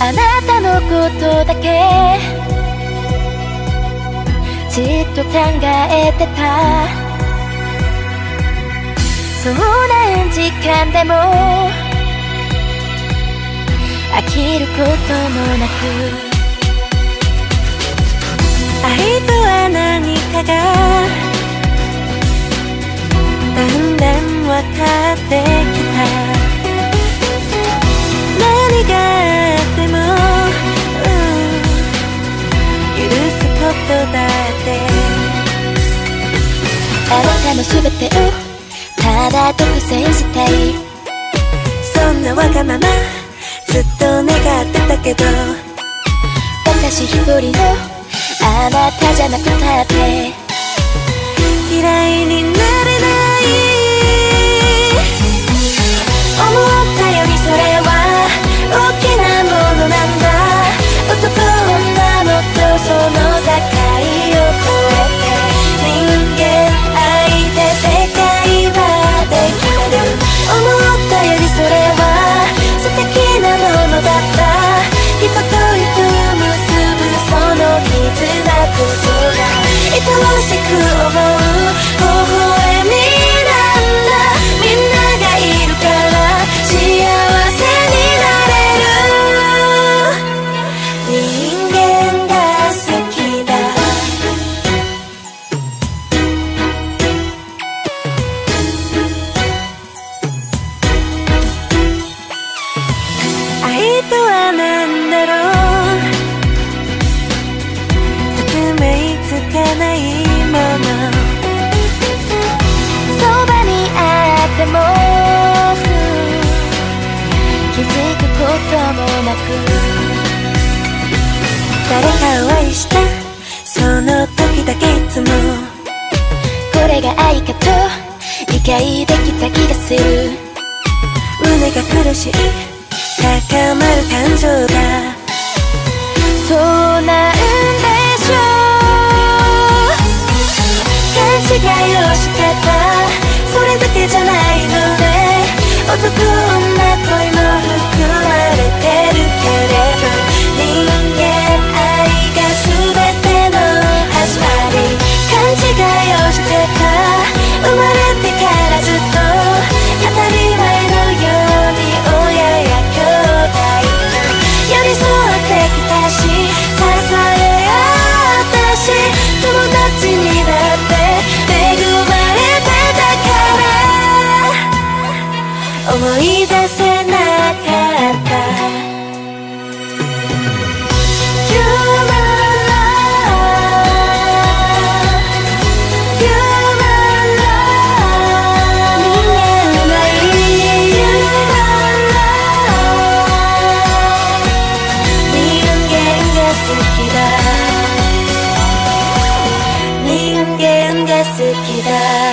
あなたのことだけ。じっと考えてた。そう何時間でも。飽きることもなく。愛とは何かが。だんだん分かっあなたの全てをただ独占したい。そんなわがままずっと願ってたけど。私一人のあなたじゃなくたって。嫌いになれとは何だろう説明つかないものそばにあっても気づくこともなく。誰かを愛した。その時だけいつも。これが愛かと理解できた気がする。胸が苦しい。高まる感情がそうなんでしょう勘違いを思い出せなかった好きだ